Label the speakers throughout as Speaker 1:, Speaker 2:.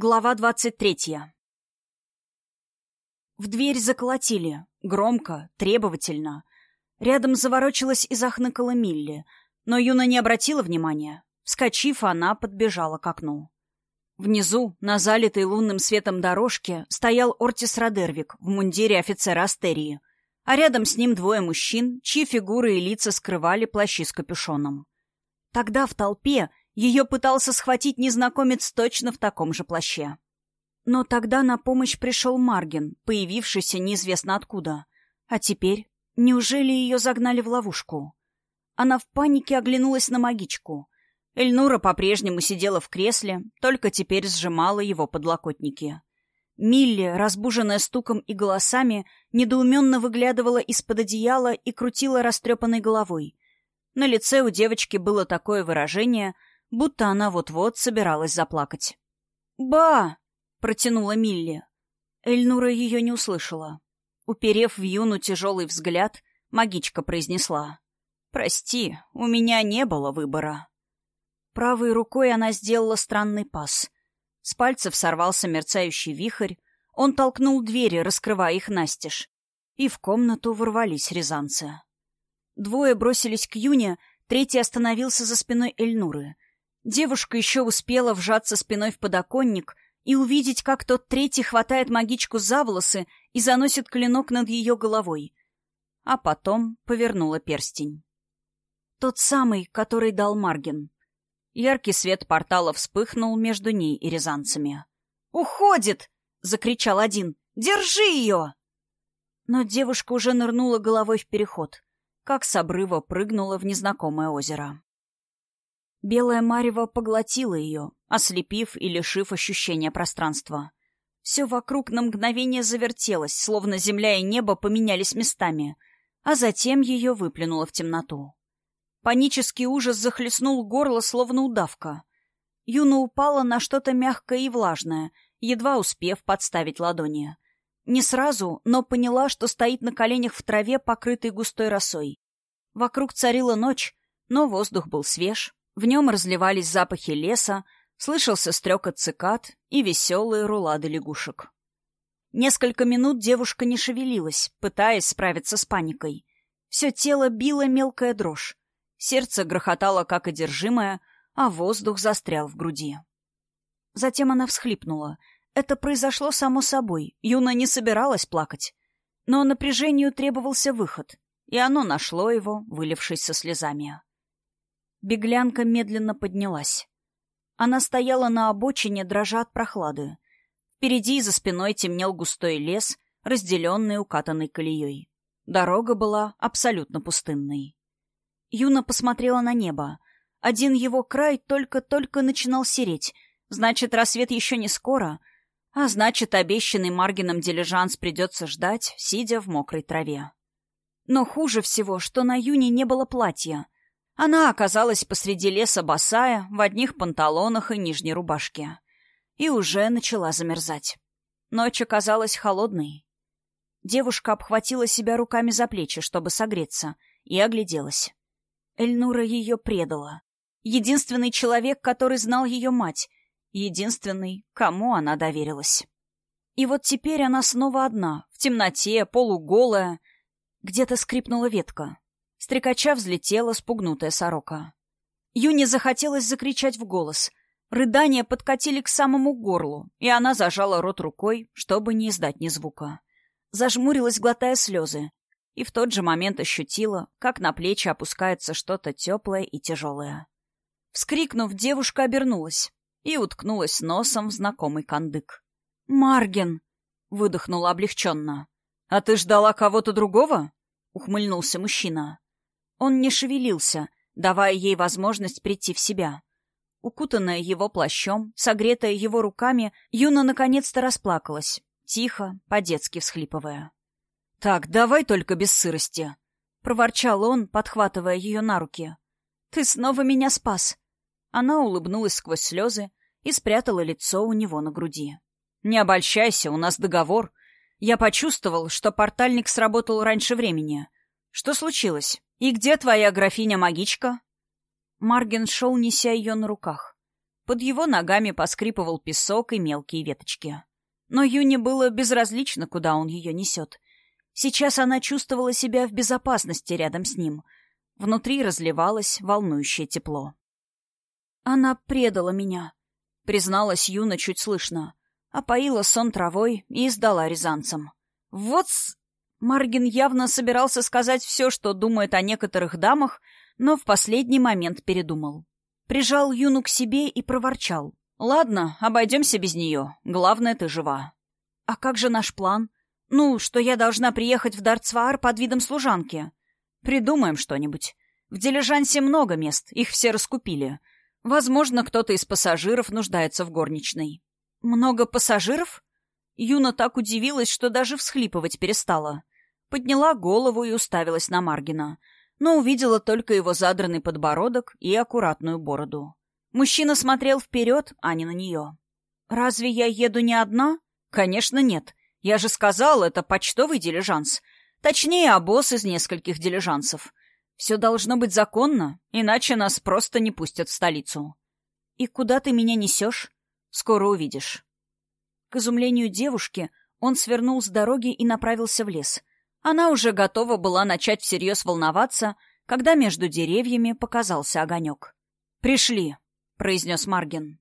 Speaker 1: Глава двадцать третья. В дверь заколотили. Громко, требовательно. Рядом заворочилась и захныкала Милли, но Юна не обратила внимания. Вскочив, она подбежала к окну. Внизу, на залитой лунным светом дорожке, стоял Ортис Родервик в мундире офицера Астерии, а рядом с ним двое мужчин, чьи фигуры и лица скрывали плащи с капюшоном. Тогда в толпе ее пытался схватить незнакомец точно в таком же плаще. Но тогда на помощь пришел Марген, появившийся неизвестно откуда. А теперь, неужели ее загнали в ловушку? Она в панике оглянулась на магичку. Эльнура по-прежнему сидела в кресле, только теперь сжимала его подлокотники. Милли, разбуженная стуком и голосами, недоуменно выглядывала из-под одеяла и крутила растрепанной головой. На лице у девочки было такое выражение — будто она вот-вот собиралась заплакать. «Ба!» — протянула Милли. Эльнура ее не услышала. Уперев в Юну тяжелый взгляд, магичка произнесла. «Прости, у меня не было выбора». Правой рукой она сделала странный пас. С пальцев сорвался мерцающий вихрь, он толкнул двери, раскрывая их настежь, и в комнату ворвались рязанцы. Двое бросились к Юне, третий остановился за спиной Эльнуры — Девушка еще успела вжаться спиной в подоконник и увидеть, как тот третий хватает магичку за волосы и заносит клинок над ее головой. А потом повернула перстень. Тот самый, который дал Маргин. Яркий свет портала вспыхнул между ней и рязанцами. «Уходит!» — закричал один. «Держи ее!» Но девушка уже нырнула головой в переход, как с обрыва прыгнула в незнакомое озеро. Белая марево поглотила ее, ослепив и лишив ощущения пространства. Все вокруг на мгновение завертелось, словно земля и небо поменялись местами, а затем ее выплюнуло в темноту. Панический ужас захлестнул горло, словно удавка. Юна упала на что-то мягкое и влажное, едва успев подставить ладони. Не сразу, но поняла, что стоит на коленях в траве, покрытой густой росой. Вокруг царила ночь, но воздух был свеж, в нем разливались запахи леса, слышался стрекот цикад и веселые рулады лягушек. Несколько минут девушка не шевелилась, пытаясь справиться с паникой. Все тело било мелкая дрожь. Сердце грохотало как одержимое, а воздух застрял в груди. Затем она всхлипнула. Это произошло само собой. Юна не собиралась плакать. Но напряжению требовался выход, и оно нашло его, вылившись со слезами. Беглянка медленно поднялась. Она стояла на обочине, дрожа от прохлады. Впереди и за спиной темнел густой лес, разделенный укатанной колеей. Дорога была абсолютно пустынной. Юна посмотрела на небо. Один его край только-только начинал сереть. Значит, рассвет еще не скоро. А значит, обещанный Маргином дилижанс придется ждать, сидя в мокрой траве. Но хуже всего, что на Юне не было платья — она оказалась посреди леса босая, в одних панталонах и нижней рубашке. И уже начала замерзать. Ночь оказалась холодной. Девушка обхватила себя руками за плечи, чтобы согреться, и огляделась. Эльнура ее предала. Единственный человек, который знал ее мать. Единственный, кому она доверилась. И вот теперь она снова одна, в темноте, полуголая. Где-то скрипнула ветка. Стрекача взлетела спугнутая сорока. Юне захотелось закричать в голос. Рыдания подкатили к самому горлу, и она зажала рот рукой, чтобы не издать ни звука. Зажмурилась, глотая слезы, и в тот же момент ощутила, как на плечи опускается что-то теплое и тяжелое. Вскрикнув, девушка обернулась и уткнулась носом в знакомый кандык. «Марген!» — выдохнула облегченно. «А ты ждала кого-то другого?» — ухмыльнулся мужчина. Он не шевелился, давая ей возможность прийти в себя. Укутанная его плащом, согретая его руками, Юна наконец-то расплакалась, тихо, по-детски всхлипывая. «Так, давай только без сырости», — проворчал он, подхватывая ее на руки. «Ты снова меня спас». Она улыбнулась сквозь слезы и спрятала лицо у него на груди. «Не обольщайся, у нас договор. Я почувствовал, что портальник сработал раньше времени. Что случилось?» «И где твоя графиня-магичка?» Марген шел, неся ее на руках. Под его ногами поскрипывал песок и мелкие веточки. Но Юне было безразлично, куда он ее несет. Сейчас она чувствовала себя в безопасности рядом с ним. Внутри разливалось волнующее тепло. «Она предала меня», — призналась Юна чуть слышно. Опоила сон травой и сдала рязанцам. «Вот с...» Маргин явно собирался сказать все, что думает о некоторых дамах, но в последний момент передумал. Прижал Юну к себе и проворчал. «Ладно, обойдемся без нее. Главное, ты жива». «А как же наш план? Ну, что я должна приехать в Дартсваар под видом служанки?» «Придумаем что-нибудь. В дилижансе много мест, их все раскупили. Возможно, кто-то из пассажиров нуждается в горничной». «Много пассажиров?» Юна так удивилась, что даже всхлипывать перестала. Подняла голову и уставилась на Маргина, но увидела только его задранный подбородок и аккуратную бороду. Мужчина смотрел вперед, а не на нее. «Разве я еду не одна?» «Конечно, нет. Я же сказал, это почтовый дилижанс. Точнее, обоз из нескольких дилижансов. Все должно быть законно, иначе нас просто не пустят в столицу». «И куда ты меня несешь?» «Скоро увидишь». К изумлению девушки, он свернул с дороги и направился в лес. Она уже готова была начать всерьез волноваться, когда между деревьями показался огонек. «Пришли», — произнес Маргин.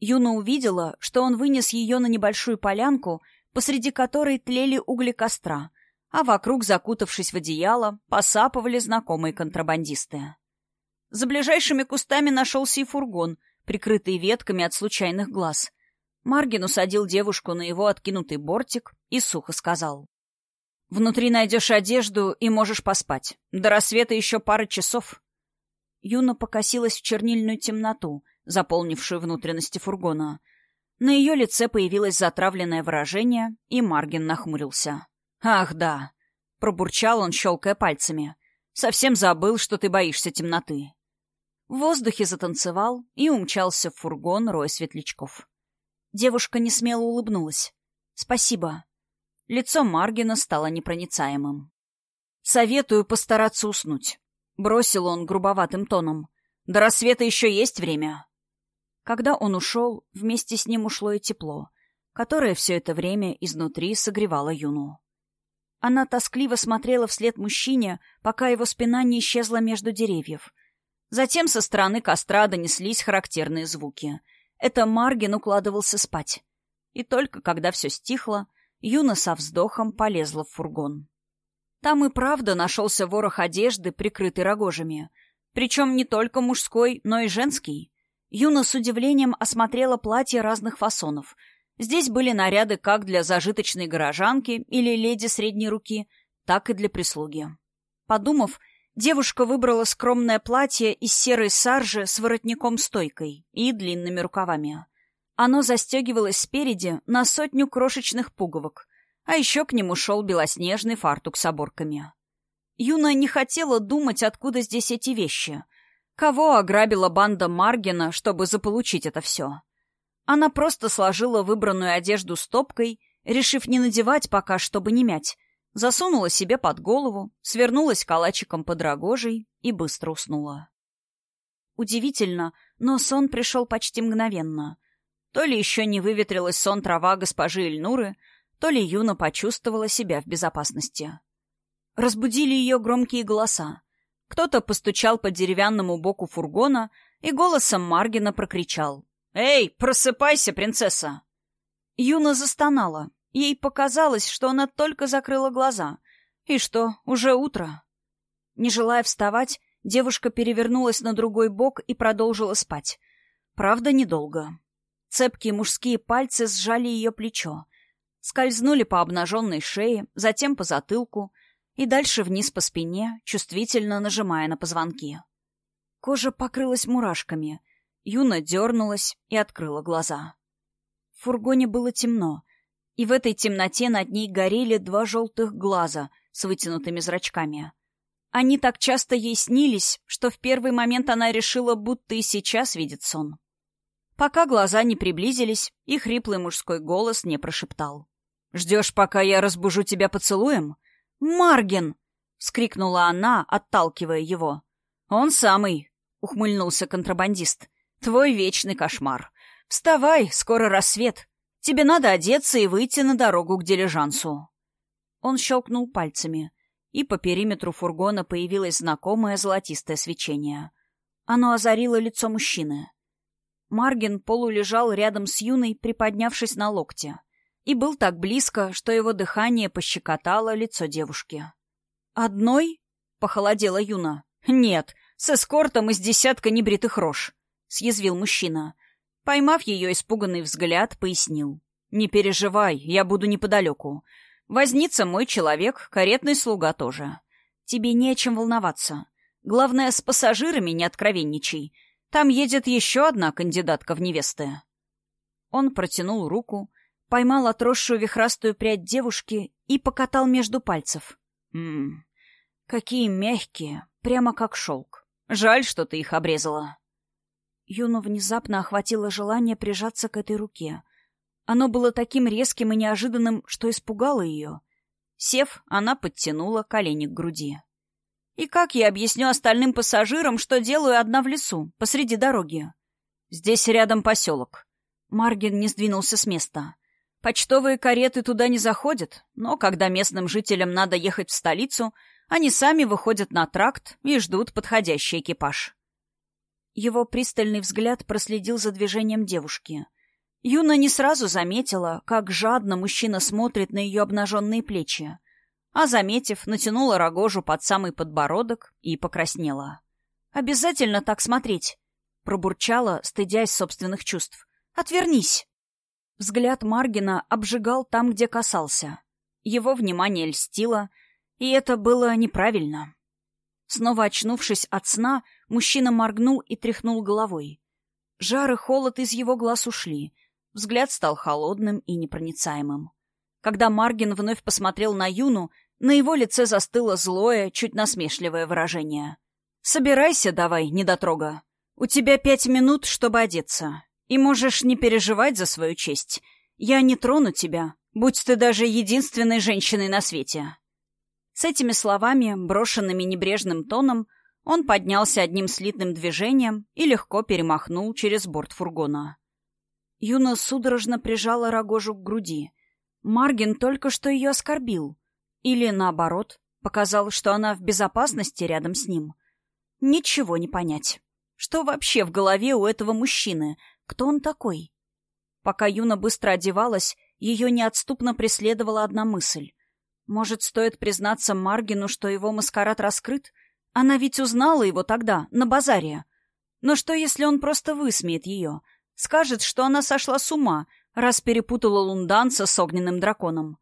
Speaker 1: Юна увидела, что он вынес ее на небольшую полянку, посреди которой тлели угли костра, а вокруг, закутавшись в одеяло, посапывали знакомые контрабандисты. За ближайшими кустами нашелся и фургон, прикрытый ветками от случайных глаз. Маргин усадил девушку на его откинутый бортик и сухо сказал. «Внутри найдешь одежду и можешь поспать. До рассвета еще пара часов». Юна покосилась в чернильную темноту, заполнившую внутренности фургона. На ее лице появилось затравленное выражение, и Маргин нахмурился. «Ах, да!» — пробурчал он, щелкая пальцами. «Совсем забыл, что ты боишься темноты». В воздухе затанцевал и умчался в фургон рой светлячков. Девушка несмело улыбнулась. «Спасибо». Лицо Маргина стало непроницаемым. «Советую постараться уснуть», — бросил он грубоватым тоном. «До рассвета еще есть время». Когда он ушел, вместе с ним ушло и тепло, которое все это время изнутри согревало Юну. Она тоскливо смотрела вслед мужчине, пока его спина не исчезла между деревьев. Затем со стороны костра донеслись характерные звуки — это Маргин укладывался спать. И только когда все стихло, Юна со вздохом полезла в фургон. Там и правда нашелся ворох одежды, прикрытый рогожами. Причем не только мужской, но и женский. Юна с удивлением осмотрела платья разных фасонов. Здесь были наряды как для зажиточной горожанки или леди средней руки, так и для прислуги. Подумав, Девушка выбрала скромное платье из серой саржи с воротником-стойкой и длинными рукавами. Оно застегивалось спереди на сотню крошечных пуговок, а еще к нему шел белоснежный фартук с оборками. Юна не хотела думать, откуда здесь эти вещи. Кого ограбила банда Маргина, чтобы заполучить это все? Она просто сложила выбранную одежду стопкой, решив не надевать пока, чтобы не мять, засунула себе под голову, свернулась калачиком под рогожей и быстро уснула. Удивительно, но сон пришел почти мгновенно. То ли еще не выветрилась сон трава госпожи Эльнуры, то ли Юна почувствовала себя в безопасности. Разбудили ее громкие голоса. Кто-то постучал по деревянному боку фургона и голосом Маргина прокричал. «Эй, просыпайся, принцесса!» Юна застонала, Ей показалось, что она только закрыла глаза. И что, уже утро? Не желая вставать, девушка перевернулась на другой бок и продолжила спать. Правда, недолго. Цепкие мужские пальцы сжали ее плечо. Скользнули по обнаженной шее, затем по затылку и дальше вниз по спине, чувствительно нажимая на позвонки. Кожа покрылась мурашками. Юна дернулась и открыла глаза. В фургоне было темно, и в этой темноте над ней горели два желтых глаза с вытянутыми зрачками. Они так часто ей снились, что в первый момент она решила, будто и сейчас видит сон. Пока глаза не приблизились, и хриплый мужской голос не прошептал. «Ждешь, пока я разбужу тебя поцелуем?» «Марген!» — вскрикнула она, отталкивая его. «Он самый!» — ухмыльнулся контрабандист. Твой вечный кошмар. Вставай, скоро рассвет. Тебе надо одеться и выйти на дорогу к дилижансу». Он щелкнул пальцами, и по периметру фургона появилось знакомое золотистое свечение. Оно озарило лицо мужчины. Маргин полулежал рядом с Юной, приподнявшись на локте, и был так близко, что его дыхание пощекотало лицо девушки. «Одной?» — похолодела Юна. «Нет, с эскортом из десятка небритых рож», — съязвил мужчина. Поймав ее испуганный взгляд, пояснил. «Не переживай, я буду неподалеку. Возница мой человек, каретный слуга тоже. Тебе не о чем волноваться. Главное, с пассажирами не откровенничай. Там едет еще одна кандидатка в невесты». Он протянул руку, поймал отросшую вихрастую прядь девушки и покатал между пальцев. «Ммм, какие мягкие, прямо как шелк. Жаль, что ты их обрезала». Юну внезапно охватило желание прижаться к этой руке. Оно было таким резким и неожиданным, что испугало ее. Сев, она подтянула колени к груди. И как я объясню остальным пассажирам, что делаю одна в лесу, посреди дороги? Здесь рядом поселок. Маргин не сдвинулся с места. Почтовые кареты туда не заходят, но когда местным жителям надо ехать в столицу, они сами выходят на тракт и ждут подходящий экипаж. Его пристальный взгляд проследил за движением девушки. Юна не сразу заметила, как жадно мужчина смотрит на ее обнаженные плечи а, заметив, натянула рогожу под самый подбородок и покраснела. «Обязательно так смотреть!» — пробурчала, стыдясь собственных чувств. «Отвернись!» Взгляд Маргина обжигал там, где касался. Его внимание льстило, и это было неправильно. Снова очнувшись от сна, мужчина моргнул и тряхнул головой. Жар и холод из его глаз ушли. Взгляд стал холодным и непроницаемым. Когда Маргин вновь посмотрел на Юну, на его лице застыло злое, чуть насмешливое выражение. «Собирайся давай, недотрога. У тебя пять минут, чтобы одеться. И можешь не переживать за свою честь. Я не трону тебя, будь ты даже единственной женщиной на свете». С этими словами, брошенными небрежным тоном, он поднялся одним слитным движением и легко перемахнул через борт фургона. Юна судорожно прижала рогожу к груди. Маргин только что ее оскорбил. Или, наоборот, показал, что она в безопасности рядом с ним. Ничего не понять. Что вообще в голове у этого мужчины? Кто он такой? Пока Юна быстро одевалась, ее неотступно преследовала одна мысль. Может, стоит признаться Маргину, что его маскарад раскрыт? Она ведь узнала его тогда, на базаре. Но что, если он просто высмеет ее? Скажет, что она сошла с ума, раз перепутала лунданца с огненным драконом.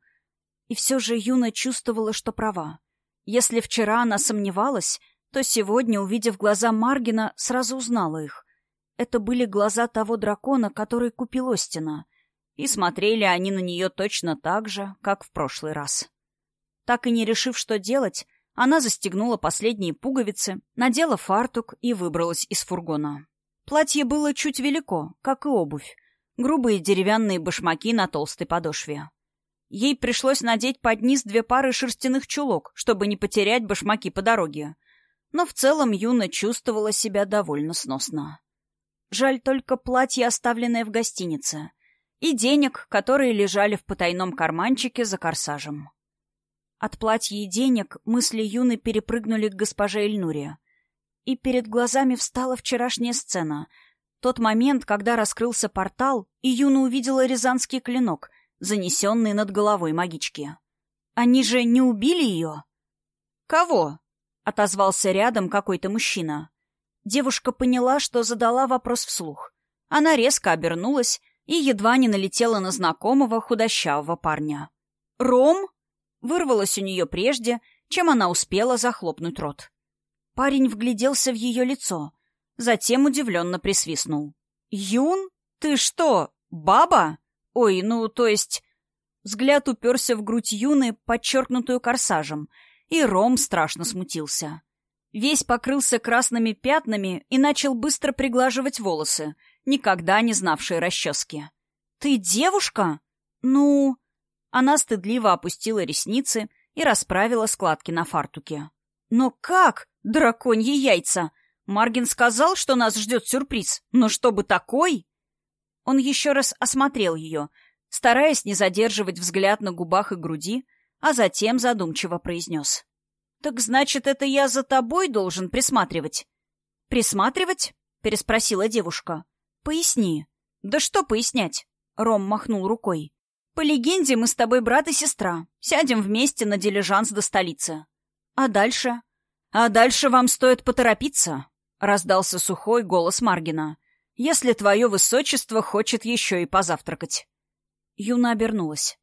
Speaker 1: И все же Юна чувствовала, что права. Если вчера она сомневалась, то сегодня, увидев глаза Маргина, сразу узнала их. Это были глаза того дракона, который купил Остина. И смотрели они на нее точно так же, как в прошлый раз. Так и не решив, что делать, она застегнула последние пуговицы, надела фартук и выбралась из фургона. Платье было чуть велико, как и обувь. Грубые деревянные башмаки на толстой подошве. Ей пришлось надеть под низ две пары шерстяных чулок, чтобы не потерять башмаки по дороге. Но в целом Юна чувствовала себя довольно сносно. Жаль только платье, оставленное в гостинице, и денег, которые лежали в потайном карманчике за корсажем. От платья и денег мысли Юны перепрыгнули к госпоже Эльнуре. И перед глазами встала вчерашняя сцена. Тот момент, когда раскрылся портал, и Юна увидела рязанский клинок, занесенный над головой магички. Они же не убили ее? Кого? Отозвался рядом какой-то мужчина. Девушка поняла, что задала вопрос вслух. Она резко обернулась и едва не налетела на знакомого худощавого парня. «Ром?» Вырвалось у нее прежде, чем она успела захлопнуть рот. Парень вгляделся в ее лицо, затем удивленно присвистнул. «Юн? Ты что, баба?» Ой, ну, то есть... Взгляд уперся в грудь Юны, подчеркнутую корсажем, и Ром страшно смутился. Весь покрылся красными пятнами и начал быстро приглаживать волосы, никогда не знавшие расчески. «Ты девушка?» «Ну...» Она стыдливо опустила ресницы и расправила складки на фартуке. «Но как? Драконьи яйца! Маргин сказал, что нас ждет сюрприз, но чтобы такой...» Он еще раз осмотрел ее, стараясь не задерживать взгляд на губах и груди, а затем задумчиво произнес. «Так значит, это я за тобой должен присматривать?» «Присматривать?» — переспросила девушка. «Поясни». «Да что пояснять?» — Ром махнул рукой. «По легенде, мы с тобой брат и сестра. Сядем вместе на дилижанс до столицы. А дальше?» «А дальше вам стоит поторопиться», — раздался сухой голос Маргина. «Если твое высочество хочет еще и позавтракать». Юна обернулась.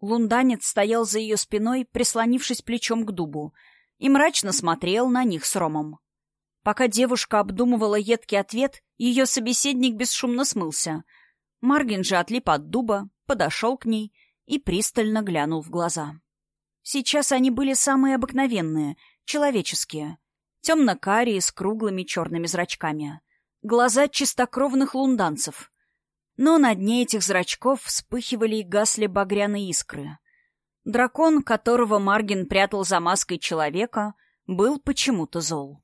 Speaker 1: Лунданец стоял за ее спиной, прислонившись плечом к дубу, и мрачно смотрел на них с Ромом. Пока девушка обдумывала едкий ответ, ее собеседник бесшумно смылся. Маргин же отлип от дуба, подошел к ней и пристально глянул в глаза. Сейчас они были самые обыкновенные, человеческие. Темно-карие с круглыми черными зрачками. Глаза чистокровных лунданцев. Но на дне этих зрачков вспыхивали и гасли багряные искры. Дракон, которого Маргин прятал за маской человека, был почему-то зол.